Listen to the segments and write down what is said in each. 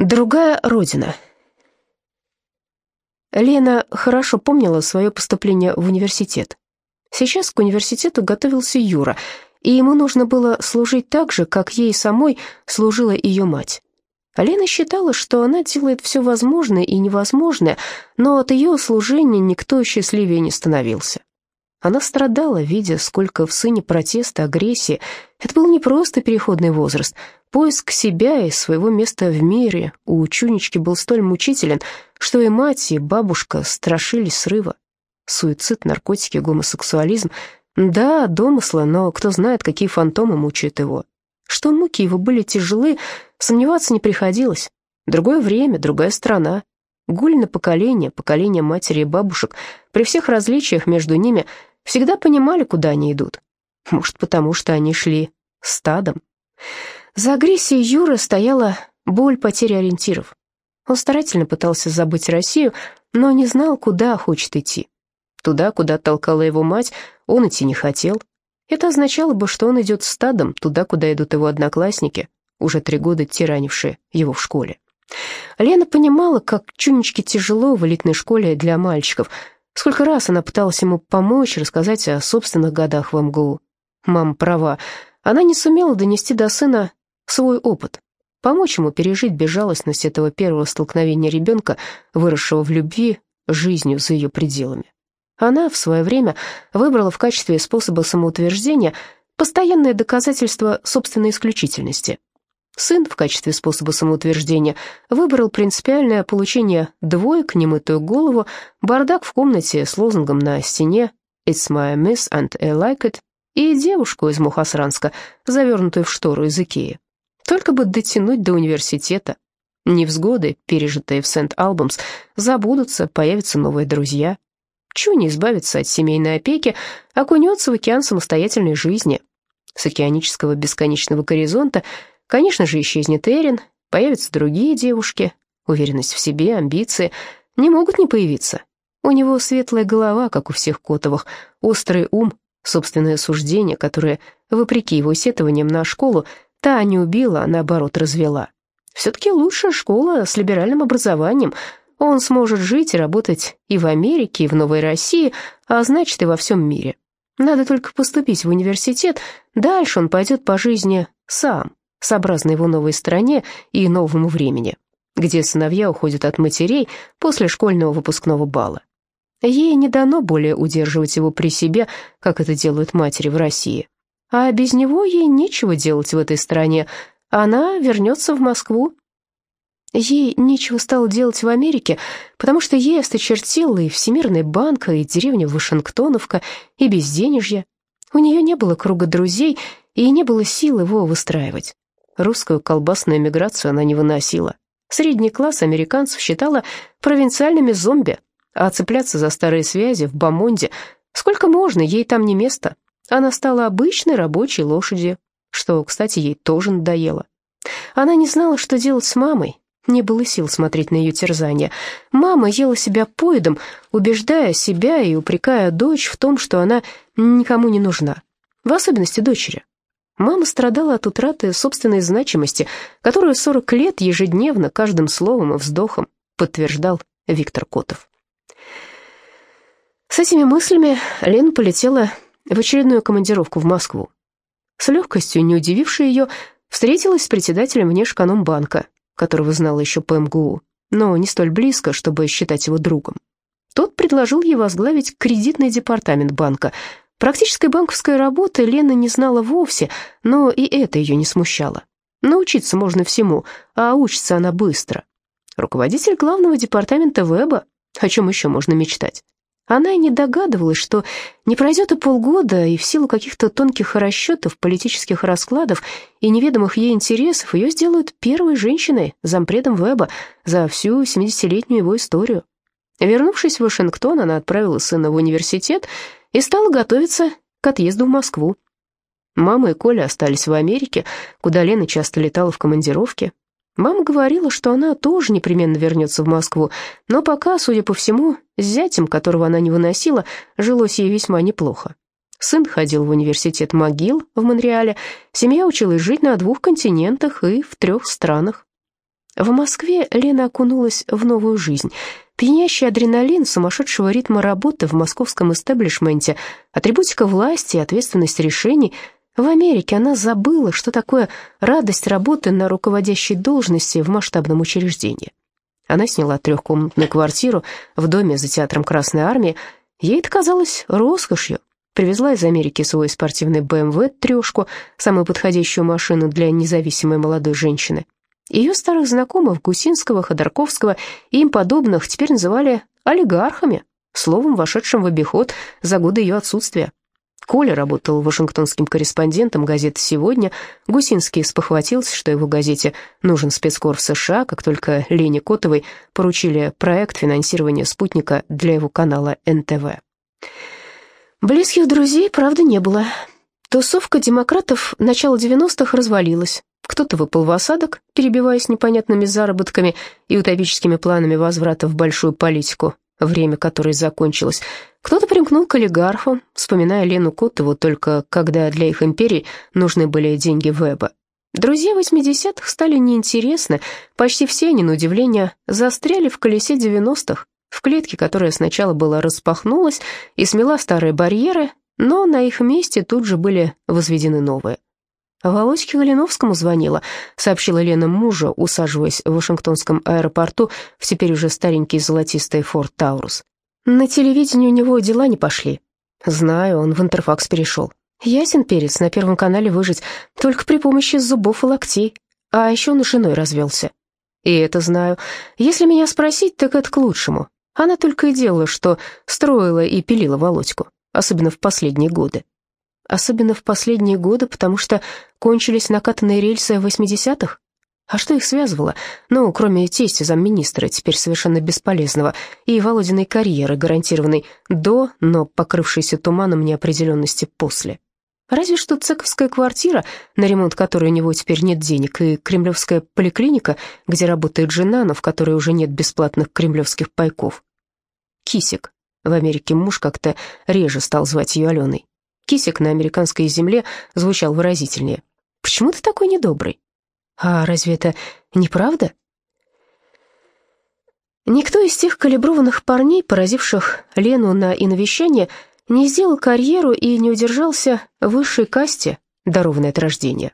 Другая родина. Лена хорошо помнила свое поступление в университет. Сейчас к университету готовился Юра, и ему нужно было служить так же, как ей самой служила ее мать. Лена считала, что она делает все возможное и невозможное, но от ее служения никто счастливее не становился. Она страдала, видя, сколько в сыне протеста, агрессии. Это был не просто переходный возраст. Поиск себя и своего места в мире у Чунечки был столь мучителен, что и мать, и бабушка страшились срыва. Суицид, наркотики, гомосексуализм. Да, домыслы, но кто знает, какие фантомы мучают его. Что муки его были тяжелы, сомневаться не приходилось. Другое время, другая страна. Гульно поколение, поколение матери и бабушек, при всех различиях между ними – всегда понимали, куда они идут. Может, потому что они шли стадом. За агрессией Юры стояла боль потери ориентиров. Он старательно пытался забыть Россию, но не знал, куда хочет идти. Туда, куда толкала его мать, он идти не хотел. Это означало бы, что он идет стадом туда, куда идут его одноклассники, уже три года тиранившие его в школе. Лена понимала, как чунечке тяжело в элитной школе для мальчиков, Сколько раз она пыталась ему помочь, рассказать о собственных годах в МГУ. Мама права, она не сумела донести до сына свой опыт, помочь ему пережить безжалостность этого первого столкновения ребенка, выросшего в любви, жизнью за ее пределами. Она в свое время выбрала в качестве способа самоутверждения постоянное доказательство собственной исключительности – Сын в качестве способа самоутверждения выбрал принципиальное получение двоек, немытую голову, бардак в комнате с лозунгом на стене «It's my miss and I like it» и девушку из Мухасранска, завернутую в штору из Икеи. Только бы дотянуть до университета. Невзгоды, пережитые в Сент-Албамс, забудутся, появятся новые друзья. Чу не избавиться от семейной опеки, окунется в океан самостоятельной жизни. С океанического бесконечного горизонта – Конечно же, исчезнет Эрин, появятся другие девушки. Уверенность в себе, амбиции не могут не появиться. У него светлая голова, как у всех Котовых, острый ум, собственное суждение, которое, вопреки его сетованиям на школу, та не убила, а наоборот развела. Все-таки лучшая школа с либеральным образованием. Он сможет жить и работать и в Америке, и в Новой России, а значит и во всем мире. Надо только поступить в университет, дальше он пойдет по жизни сам сообразно его новой стране и новому времени, где сыновья уходят от матерей после школьного выпускного бала. Ей не дано более удерживать его при себе, как это делают матери в России. А без него ей нечего делать в этой стране. Она вернется в Москву. Ей нечего стало делать в Америке, потому что ей осточертела и Всемирный банк, и деревня Вашингтоновка, и безденежье. У нее не было круга друзей, и не было сил его выстраивать. Русскую колбасную эмиграцию она не выносила. Средний класс американцев считала провинциальными зомби, а цепляться за старые связи в Бамонде сколько можно, ей там не место. Она стала обычной рабочей лошадью, что, кстати, ей тоже надоело. Она не знала, что делать с мамой, не было сил смотреть на ее терзания. Мама ела себя поедом, убеждая себя и упрекая дочь в том, что она никому не нужна, в особенности дочери. Мама страдала от утраты собственной значимости, которую 40 лет ежедневно каждым словом и вздохом подтверждал Виктор Котов. С этими мыслями Лена полетела в очередную командировку в Москву. С легкостью, не удивившей ее, встретилась с председателем внешэкономбанка, которого знала еще по МГУ, но не столь близко, чтобы считать его другом. Тот предложил ей возглавить кредитный департамент банка, Практической банковской работы Лена не знала вовсе, но и это ее не смущало. Научиться можно всему, а учится она быстро. Руководитель главного департамента веба, о чем еще можно мечтать? Она и не догадывалась, что не пройдет и полгода, и в силу каких-то тонких расчетов, политических раскладов и неведомых ей интересов ее сделают первой женщиной, зампредом веба, за всю 70-летнюю его историю. Вернувшись в Вашингтон, она отправила сына в университет, и стала готовиться к отъезду в Москву. Мама и Коля остались в Америке, куда Лена часто летала в командировке. Мама говорила, что она тоже непременно вернется в Москву, но пока, судя по всему, с зятем, которого она не выносила, жилось ей весьма неплохо. Сын ходил в университет МcGill в Монреале, семья училась жить на двух континентах и в трех странах. В Москве Лена окунулась в новую жизнь. Пьянящий адреналин сумасшедшего ритма работы в московском истеблишменте, атрибутика власти и ответственность решений. В Америке она забыла, что такое радость работы на руководящей должности в масштабном учреждении. Она сняла трехкомнатную квартиру в доме за театром Красной Армии. Ей это казалось роскошью. Привезла из Америки свой спортивный BMW трешку, самую подходящую машину для независимой молодой женщины. Ее старых знакомых Гусинского, Ходорковского и им подобных теперь называли олигархами, словом, вошедшим в обиход за годы ее отсутствия. Коля работал вашингтонским корреспондентом газеты «Сегодня». Гусинский спохватился, что его газете нужен спецкор в США, как только Лене Котовой поручили проект финансирования спутника для его канала НТВ. Близких друзей, правда, не было. Тусовка демократов начала 90-х развалилась. Кто-то выпал в осадок, перебиваясь непонятными заработками и утопическими планами возврата в большую политику, время которой закончилось. Кто-то примкнул к олигархам, вспоминая Лену Котову только когда для их империи нужны были деньги Веба. Друзья 80-х стали неинтересны, почти все они, на удивление, застряли в колесе 90-х, в клетке, которая сначала была распахнулась и смела старые барьеры, но на их месте тут же были возведены новые. Володьке Галиновскому звонила, сообщила Лена мужу, усаживаясь в Вашингтонском аэропорту в теперь уже старенький золотистый Форд Таурус. На телевидении у него дела не пошли. Знаю, он в Интерфакс перешел. Ясен перец, на Первом канале выжить только при помощи зубов и локтей. А еще он с женой развелся. И это знаю. Если меня спросить, так это к лучшему. Она только и делала, что строила и пилила Володьку, особенно в последние годы. Особенно в последние годы, потому что кончились накатанные рельсы 80-х? А что их связывало? Ну, кроме тести замминистра, теперь совершенно бесполезного, и Володиной карьеры, гарантированной до, но покрывшейся туманом неопределенности после. Разве что цековская квартира, на ремонт которой у него теперь нет денег, и кремлевская поликлиника, где работает жена, но в которой уже нет бесплатных кремлевских пайков. Кисик. В Америке муж как-то реже стал звать ее Аленой. Кисик на американской земле звучал выразительнее. «Почему ты такой недобрый?» «А разве это неправда?» Никто из тех калиброванных парней, поразивших Лену на иновещание, не сделал карьеру и не удержался в высшей касте, дарованной от рождения.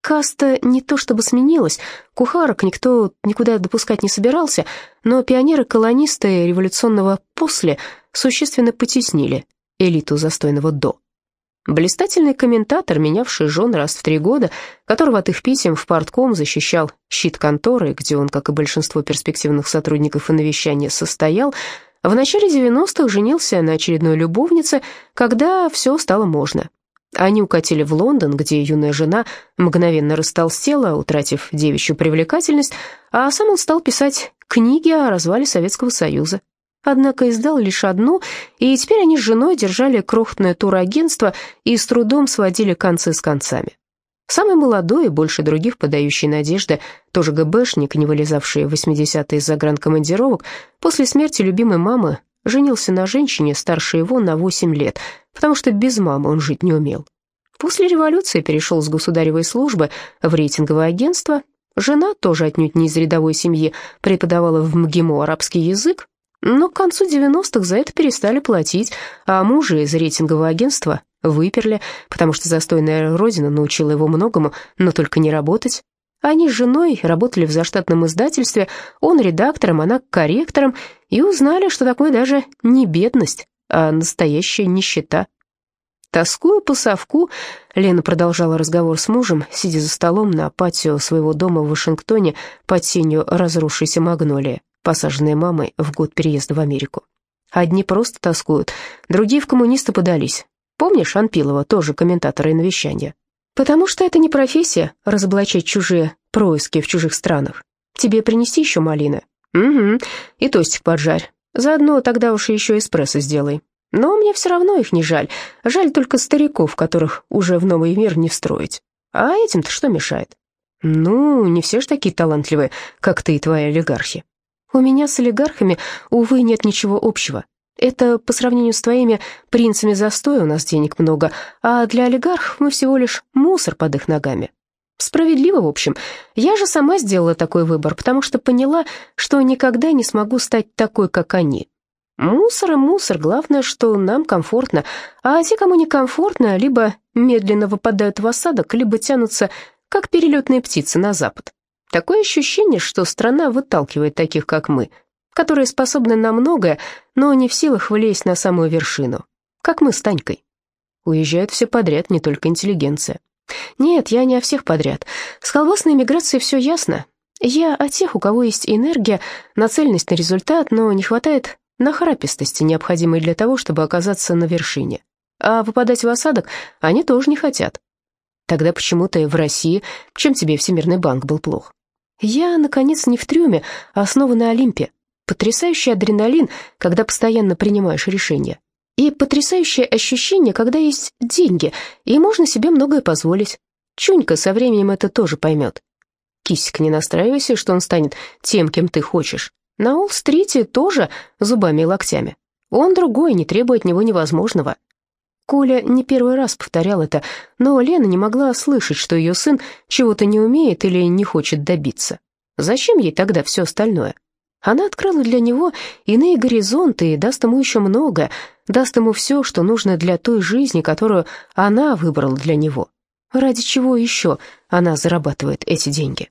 Каста не то чтобы сменилась, кухарок никто никуда допускать не собирался, но пионеры-колонисты революционного «после» существенно потеснили элиту застойного «до». Блистательный комментатор, менявший жен раз в три года, которого от их писем в партком защищал щит конторы, где он, как и большинство перспективных сотрудников и навещания, состоял, в начале 90-х женился на очередной любовнице, когда все стало можно. Они укатили в Лондон, где юная жена мгновенно растолстела, утратив девичью привлекательность, а сам он стал писать книги о развале Советского Союза. Однако издал лишь одну, и теперь они с женой держали крохотное турагентство и с трудом сводили концы с концами. Самый молодой и больше других подающий надежды, тоже ГБшник, не вылезавший в 80-е из загранкомандировок, после смерти любимой мамы женился на женщине старше его на 8 лет, потому что без мамы он жить не умел. После революции перешел с государевой службы в рейтинговое агентство. Жена, тоже отнюдь не из рядовой семьи, преподавала в МГИМО арабский язык, но к концу 90-х за это перестали платить, а мужа из рейтингового агентства выперли, потому что застойная родина научила его многому, но только не работать. Они с женой работали в заштатном издательстве, он редактором, она корректором, и узнали, что такое даже не бедность, а настоящая нищета. Тоскуя по совку, Лена продолжала разговор с мужем, сидя за столом на патио своего дома в Вашингтоне под сенью разрушейся магнолии посаженные мамой в год переезда в Америку. Одни просто тоскуют, другие в коммунисты подались. Помнишь Анпилова, тоже комментатора и навещания? Потому что это не профессия — разоблачать чужие происки в чужих странах. Тебе принести еще малины? Угу, и тостик поджарь. Заодно тогда уж еще эспрессо сделай. Но мне все равно их не жаль. Жаль только стариков, которых уже в новый мир не встроить. А этим-то что мешает? Ну, не все ж такие талантливые, как ты и твои олигархи. У меня с олигархами, увы, нет ничего общего. Это по сравнению с твоими принцами застоя у нас денег много, а для олигархов мы всего лишь мусор под их ногами. Справедливо, в общем. Я же сама сделала такой выбор, потому что поняла, что никогда не смогу стать такой, как они. Мусор и мусор, главное, что нам комфортно, а те, кому некомфортно, либо медленно выпадают в осадок, либо тянутся, как перелетные птицы, на запад. Такое ощущение, что страна выталкивает таких, как мы, которые способны на многое, но не в силах влезть на самую вершину, как мы с Танькой. Уезжают все подряд, не только интеллигенция. Нет, я не о всех подряд. С колбасной миграцией все ясно. Я о тех, у кого есть энергия, нацеленность на результат, но не хватает нахрапистости, необходимой для того, чтобы оказаться на вершине. А выпадать в осадок они тоже не хотят. Тогда почему ты в России, чем тебе Всемирный банк был плох? Я, наконец, не в трюме, а снова на Олимпе. Потрясающий адреналин, когда постоянно принимаешь решения. И потрясающее ощущение, когда есть деньги, и можно себе многое позволить. Чунька со временем это тоже поймет. Кисик, не настраивайся, что он станет тем, кем ты хочешь. На Уолл-стрите тоже зубами и локтями. Он другой, не требует от него невозможного. Коля не первый раз повторял это, но Лена не могла слышать, что ее сын чего-то не умеет или не хочет добиться. Зачем ей тогда все остальное? Она открыла для него иные горизонты и даст ему еще много, даст ему все, что нужно для той жизни, которую она выбрала для него. Ради чего еще она зарабатывает эти деньги?